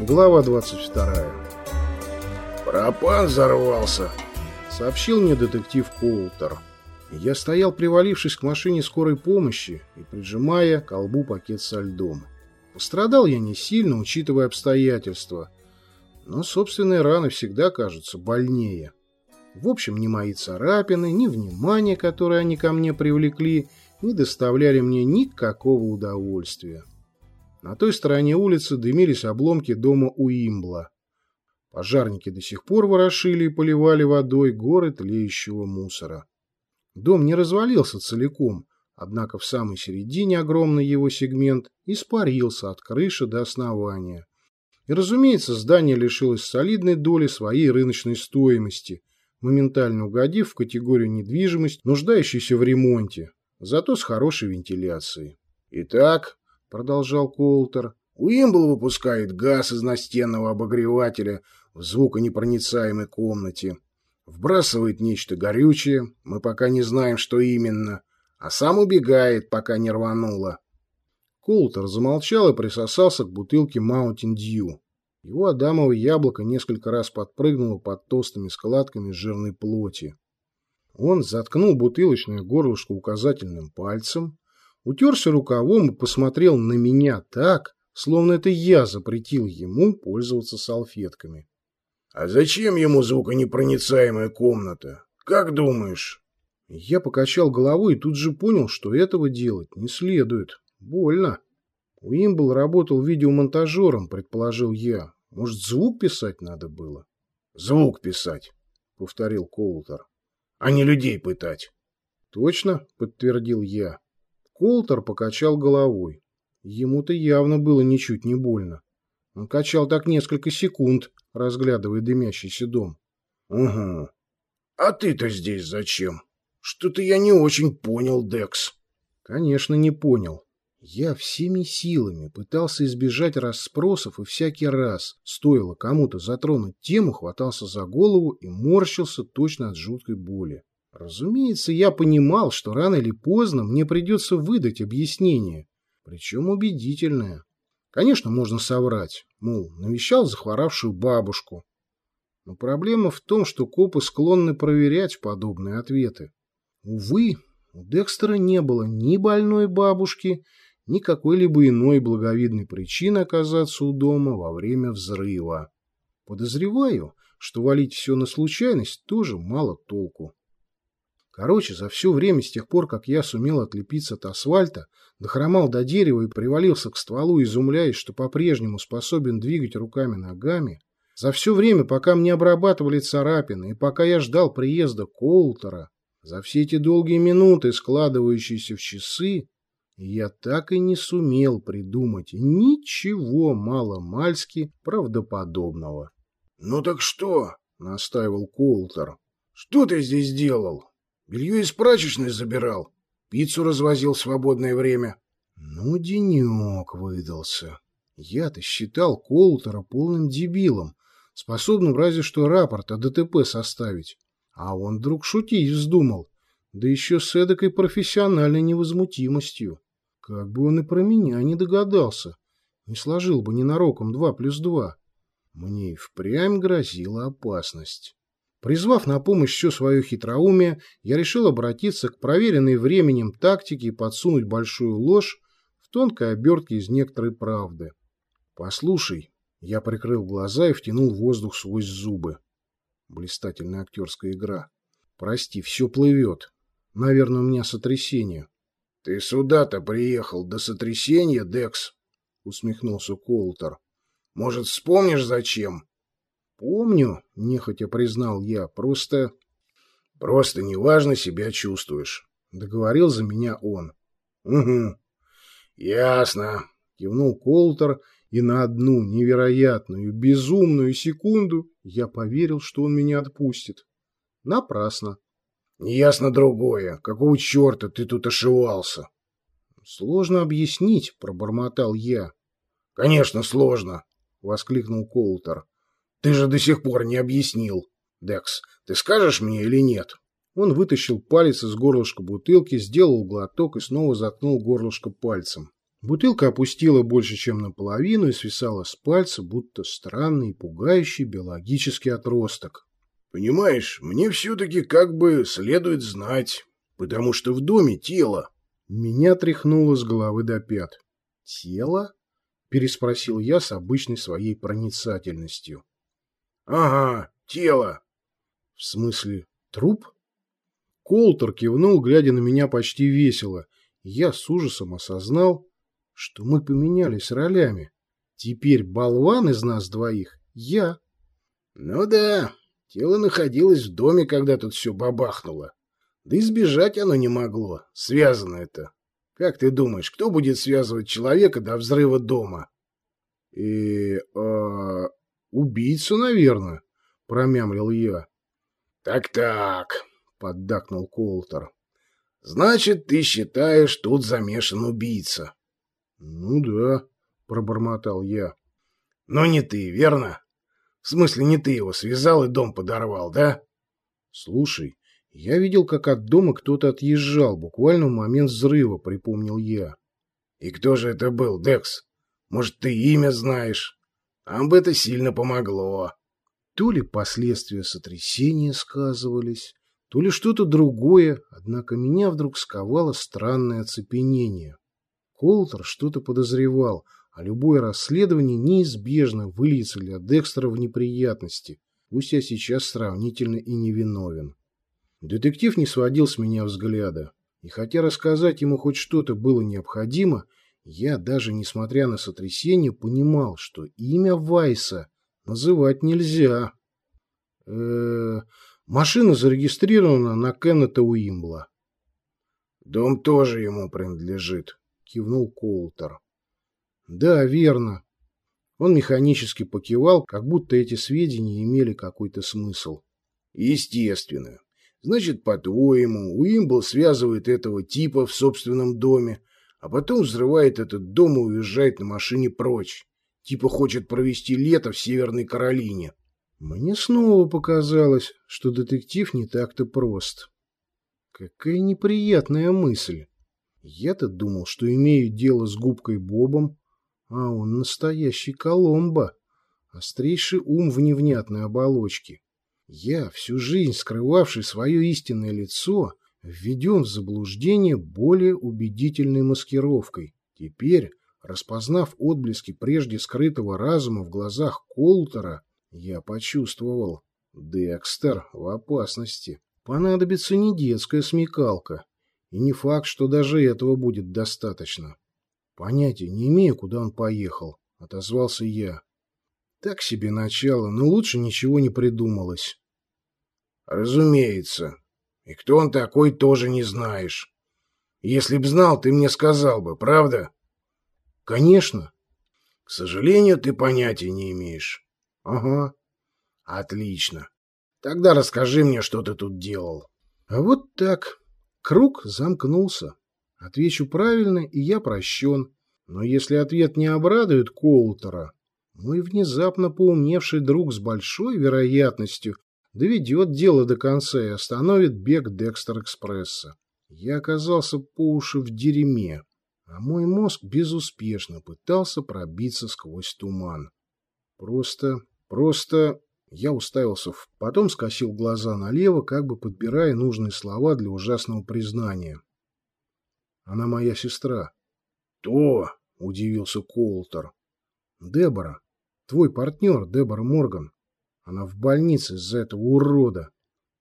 Глава 22. «Пропан взорвался», — сообщил мне детектив Коултер. Я стоял, привалившись к машине скорой помощи и прижимая к колбу пакет со льдом. Пострадал я не сильно, учитывая обстоятельства, но собственные раны всегда кажутся больнее. В общем, ни мои царапины, ни внимание, которое они ко мне привлекли, не доставляли мне никакого удовольствия. На той стороне улицы дымились обломки дома Уимбла. Пожарники до сих пор ворошили и поливали водой горы тлеющего мусора. Дом не развалился целиком, однако в самой середине огромный его сегмент испарился от крыши до основания. И, разумеется, здание лишилось солидной доли своей рыночной стоимости, моментально угодив в категорию недвижимость, нуждающейся в ремонте, зато с хорошей вентиляцией. Итак, — продолжал Колтер. «Уимбл выпускает газ из настенного обогревателя в звуконепроницаемой комнате. Вбрасывает нечто горючее, мы пока не знаем, что именно, а сам убегает, пока не рвануло». Колтер замолчал и присосался к бутылке Mountain Dew. Его адамовое яблоко несколько раз подпрыгнуло под толстыми складками жирной плоти. Он заткнул бутылочное горлышко указательным пальцем, утерся рукавом и посмотрел на меня так, словно это я запретил ему пользоваться салфетками. — А зачем ему звуконепроницаемая комната? Как думаешь? Я покачал головой и тут же понял, что этого делать не следует. Больно. Уимбл работал видеомонтажером, предположил я. Может, звук писать надо было? — Звук писать, — повторил Коултер, — а не людей пытать. — Точно, — подтвердил я. Колтер покачал головой. Ему-то явно было ничуть не больно. Он качал так несколько секунд, разглядывая дымящийся дом. — Угу. А ты-то здесь зачем? Что-то я не очень понял, Декс. — Конечно, не понял. Я всеми силами пытался избежать расспросов, и всякий раз, стоило кому-то затронуть тему, хватался за голову и морщился точно от жуткой боли. Разумеется, я понимал, что рано или поздно мне придется выдать объяснение, причем убедительное. Конечно, можно соврать, мол, навещал захворавшую бабушку. Но проблема в том, что копы склонны проверять подобные ответы. Увы, у Декстера не было ни больной бабушки, ни какой-либо иной благовидной причины оказаться у дома во время взрыва. Подозреваю, что валить все на случайность тоже мало толку. Короче, за все время с тех пор, как я сумел отлепиться от асфальта, дохромал до дерева и привалился к стволу, изумляясь, что по-прежнему способен двигать руками-ногами, за все время, пока мне обрабатывали царапины и пока я ждал приезда Колтера, за все эти долгие минуты, складывающиеся в часы, я так и не сумел придумать ничего мало-мальски правдоподобного. — Ну так что? — настаивал Колтер. — Что ты здесь делал? Белье из прачечной забирал. Пиццу развозил в свободное время. Ну, денек выдался. Я-то считал Колтера полным дебилом, способным разве что рапорт о ДТП составить. А он вдруг шутить вздумал, да еще с эдакой профессиональной невозмутимостью. Как бы он и про меня не догадался, не сложил бы ненароком два плюс два. Мне и впрямь грозила опасность. Призвав на помощь все свое хитроумие, я решил обратиться к проверенной временем тактике подсунуть большую ложь в тонкой обертке из некоторой правды. «Послушай», — я прикрыл глаза и втянул воздух сквозь зубы. Блистательная актерская игра. «Прости, все плывет. Наверное, у меня сотрясение». «Ты сюда-то приехал до сотрясения, Декс?» — усмехнулся Колтер. «Может, вспомнишь, зачем?» «Помню», — нехотя признал я, — «просто...» «Просто неважно себя чувствуешь», — договорил за меня он. «Угу, ясно», — кивнул Колтер, и на одну невероятную, безумную секунду я поверил, что он меня отпустит. Напрасно. «Неясно другое. Какого черта ты тут ошивался?» Сложно объяснить, пробормотал я. Конечно, сложно, воскликнул Колтер. Ты же до сих пор не объяснил. Декс, ты скажешь мне или нет? Он вытащил палец из горлышка бутылки, сделал глоток и снова заткнул горлышко пальцем. Бутылка опустила больше, чем наполовину и свисала с пальца, будто странный, пугающий биологический отросток. «Понимаешь, мне все-таки как бы следует знать, потому что в доме тело». Меня тряхнуло с головы до пят. «Тело?» – переспросил я с обычной своей проницательностью. «Ага, тело». «В смысле, труп?» Колтер кивнул, глядя на меня почти весело. Я с ужасом осознал, что мы поменялись ролями. Теперь болван из нас двоих — я. Ну да, тело находилось в доме, когда тут все бабахнуло. Да и сбежать оно не могло. Связано это. Как ты думаешь, кто будет связывать человека до взрыва дома? И... Э, убийца, наверное, промямлил я. Так-так, — поддакнул Колтер. «Значит, ты считаешь, тут замешан убийца?» «Ну да», — пробормотал я. «Но не ты, верно? В смысле, не ты его связал и дом подорвал, да?» «Слушай, я видел, как от дома кто-то отъезжал, буквально в момент взрыва», — припомнил я. «И кто же это был, Декс? Может, ты имя знаешь? Нам бы это сильно помогло». То ли последствия сотрясения сказывались, то ли что-то другое, однако меня вдруг сковало странное оцепенение. Колтер что-то подозревал, а любое расследование неизбежно выльется для Декстера в неприятности, пусть я сейчас сравнительно и невиновен. Детектив не сводил с меня взгляда, и хотя рассказать ему хоть что-то было необходимо, я, даже несмотря на сотрясение, понимал, что имя Вайса называть нельзя. э, -э Машина зарегистрирована на Кеннета Уимбла. «Дом тоже ему принадлежит», — кивнул Коултер. «Да, верно». Он механически покивал, как будто эти сведения имели какой-то смысл. «Естественно. Значит, по-твоему, Уимбл связывает этого типа в собственном доме, а потом взрывает этот дом и уезжает на машине прочь. Типа хочет провести лето в Северной Каролине. Мне снова показалось, что детектив не так-то прост. Какая неприятная мысль. Я-то думал, что имею дело с губкой Бобом, а он настоящий Коломбо, острейший ум в невнятной оболочке. Я, всю жизнь скрывавший свое истинное лицо, введен в заблуждение более убедительной маскировкой. Теперь, распознав отблески прежде скрытого разума в глазах Колтера, я почувствовал. Декстер в опасности. Понадобится не детская смекалка. И не факт, что даже этого будет достаточно. Понятия не имею, куда он поехал, — отозвался я. Так себе начало, но лучше ничего не придумалось. Разумеется. И кто он такой, тоже не знаешь. Если б знал, ты мне сказал бы, правда? Конечно. К сожалению, ты понятия не имеешь. Ага. Отлично. Тогда расскажи мне, что ты тут делал. А вот так. Круг замкнулся. Отвечу правильно, и я прощен. Но если ответ не обрадует Коултера, мой внезапно поумневший друг с большой вероятностью доведет дело до конца и остановит бег Декстер-экспресса. Я оказался по уши в дерьме, а мой мозг безуспешно пытался пробиться сквозь туман. Просто Просто я уставился в... Потом скосил глаза налево, как бы подбирая нужные слова для ужасного признания. Она моя сестра. «Кто?» — удивился Коултер. «Дебора. Твой партнер, Дебора Морган. Она в больнице из-за этого урода».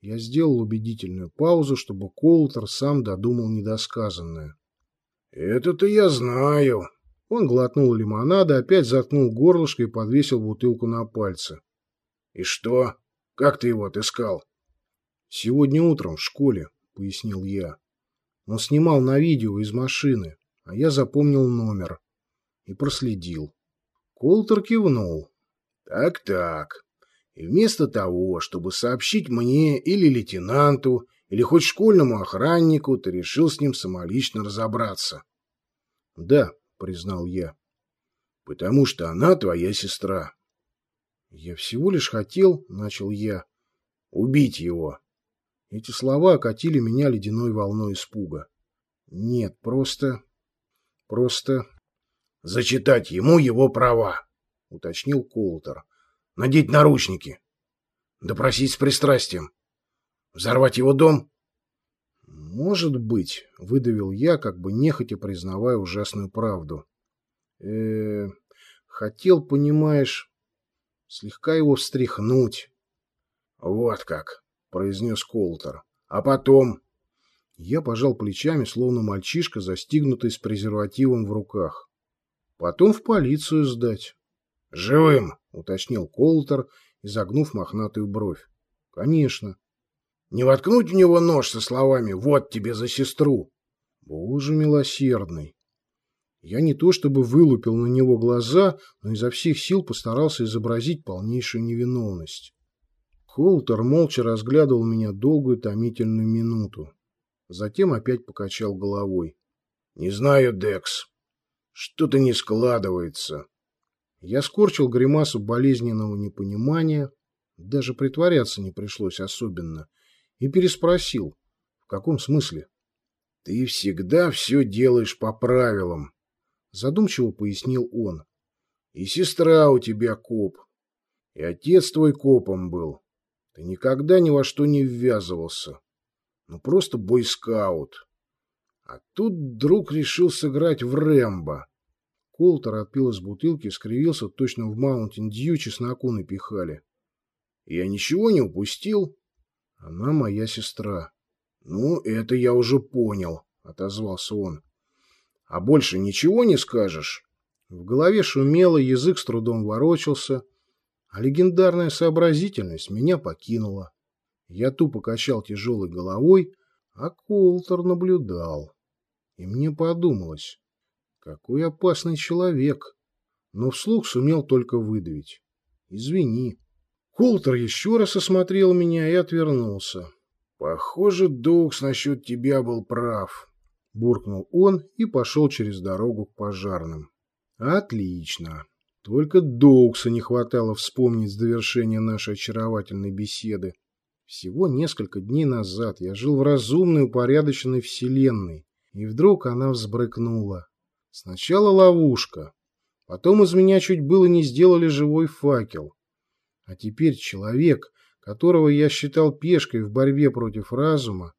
Я сделал убедительную паузу, чтобы Коултер сам додумал недосказанное. «Это-то я знаю», он глотнул лимонада, опять заткнул горлышко и подвесил бутылку на пальцы. — И что? Как ты его отыскал? — Сегодня утром в школе, — пояснил я. Он снимал на видео из машины, а я запомнил номер. И проследил. Колтер кивнул. Так-так. И вместо того, чтобы сообщить мне или лейтенанту, или хоть школьному охраннику, ты решил с ним самолично разобраться. Да, признал я. Потому что она твоя сестра. Я всего лишь хотел, начал я, убить его. Эти слова окатили меня ледяной волной испуга. Нет, просто... Просто... Зачитать ему его права, уточнил Колтер. Надеть наручники. Допросить с пристрастием. Взорвать его дом? Может быть, выдавил я, как бы нехотя признавая ужасную правду. э, -э хотел, понимаешь, слегка его встряхнуть. Вот как, произнес Колтер. А потом... Я пожал плечами, словно мальчишка, застигнутый с презервативом в руках. Потом в полицию сдать. «Живым!» — уточнил Колтер, изогнув мохнатую бровь. «Конечно». «Не воткнуть в него нож со словами «Вот тебе за сестру!» «Боже милосердный!» Я не то чтобы вылупил на него глаза, но изо всех сил постарался изобразить полнейшую невиновность. Колтер молча разглядывал меня долгую томительную минуту. Затем опять покачал головой. «Не знаю, Декс. Что-то не складывается. Я скорчил гримасу болезненного непонимания, даже притворяться не пришлось особенно, и переспросил, в каком смысле? «Ты всегда все делаешь по правилам», — задумчиво пояснил он. «И сестра у тебя коп, и отец твой копом был. Ты никогда ни во что не ввязывался. Ну, просто бойскаут. А тут друг решил сыграть в Рэмбо. Колтер отпил из бутылки, скривился, точно в Маунтин Дью чесноку напихали. Я ничего не упустил. Она моя сестра. Ну, это я уже понял, отозвался он. А больше ничего не скажешь? В голове шумело, язык с трудом ворочался, а легендарная сообразительность меня покинула. Я тупо качал тяжелой головой, а Колтер наблюдал. И мне подумалось, какой опасный человек. Но вслух сумел только выдавить. Извини. Колтер еще раз осмотрел меня и отвернулся. Похоже, Доукс насчет тебя был прав. Буркнул он и пошел через дорогу к пожарным. Отлично. Только Доукса не хватало вспомнить с довершения нашей очаровательной беседы. Всего несколько дней назад я жил в разумной упорядоченной вселенной, и вдруг она взбрыкнула. Сначала ловушка, потом из меня чуть было не сделали живой факел. А теперь человек, которого я считал пешкой в борьбе против разума,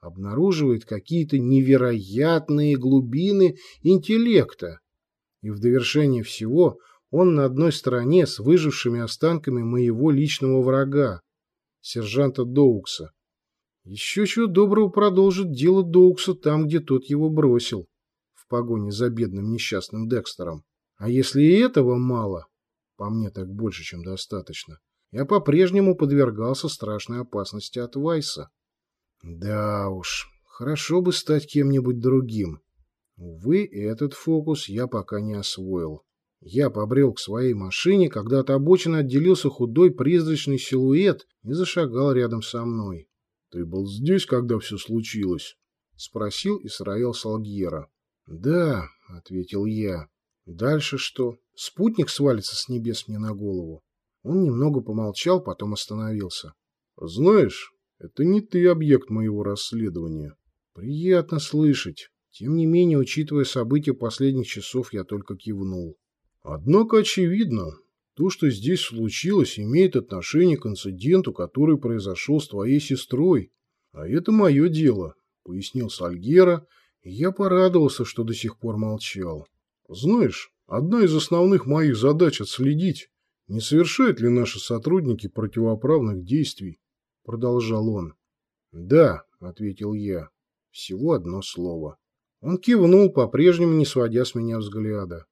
обнаруживает какие-то невероятные глубины интеллекта. И в довершение всего он на одной стороне с выжившими останками моего личного врага, сержанта Доукса. Еще чего доброго продолжит дело Доукса там, где тот его бросил погоне за бедным несчастным Декстером. А если и этого мало, по мне так больше, чем достаточно, я по-прежнему подвергался страшной опасности от Вайса. Да уж, хорошо бы стать кем-нибудь другим. Увы, этот фокус я пока не освоил. Я побрел к своей машине, когда от обочины отделился худой призрачный силуэт и зашагал рядом со мной. — Ты был здесь, когда все случилось? — спросил Исраил Салгьера. «Да», — ответил я. «Дальше что? Спутник свалится с небес мне на голову?» Он немного помолчал, потом остановился. «Знаешь, это не ты объект моего расследования. Приятно слышать. Тем не менее, учитывая события последних часов, я только кивнул. Однако очевидно, то, что здесь случилось, имеет отношение к инциденту, который произошел с твоей сестрой. А это мое дело», — пояснил Сальгера, — я порадовался, что до сих пор молчал. Знаешь, одна из основных моих задач отследить, не совершают ли наши сотрудники противоправных действий, продолжал он. Да, ответил я. Всего одно слово. Он кивнул, по-прежнему не сводя с меня взгляда.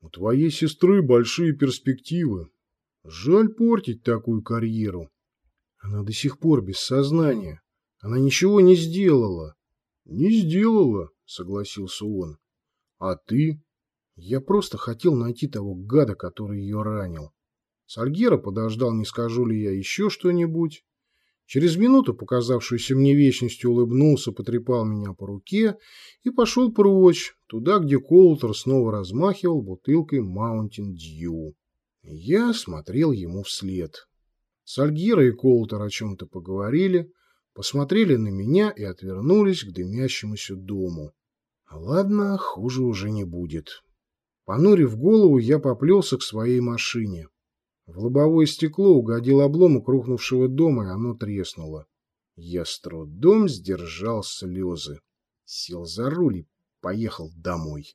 У твоей сестры большие перспективы. Жаль портить такую карьеру. Она до сих пор без сознания. Она ничего не сделала. Не сделала, согласился он. А ты? Я просто хотел найти того гада, который ее ранил. Сальгера подождал, не скажу ли я еще что-нибудь, Через минуту, показавшуюся мне вечностью, улыбнулся, потрепал меня по руке и пошел прочь, туда, где Колтер снова размахивал бутылкой Mountain Dew. Я смотрел ему вслед. Сальгира и Колтер о чем-то поговорили, посмотрели на меня и отвернулись к дымящемуся дому. Ладно, хуже уже не будет. Понурив голову, я поплелся к своей машине. В лобовое стекло угодил обломок рухнувшего дома, и оно треснуло. Я с трудом сдержал слезы. Сел за руль и поехал домой.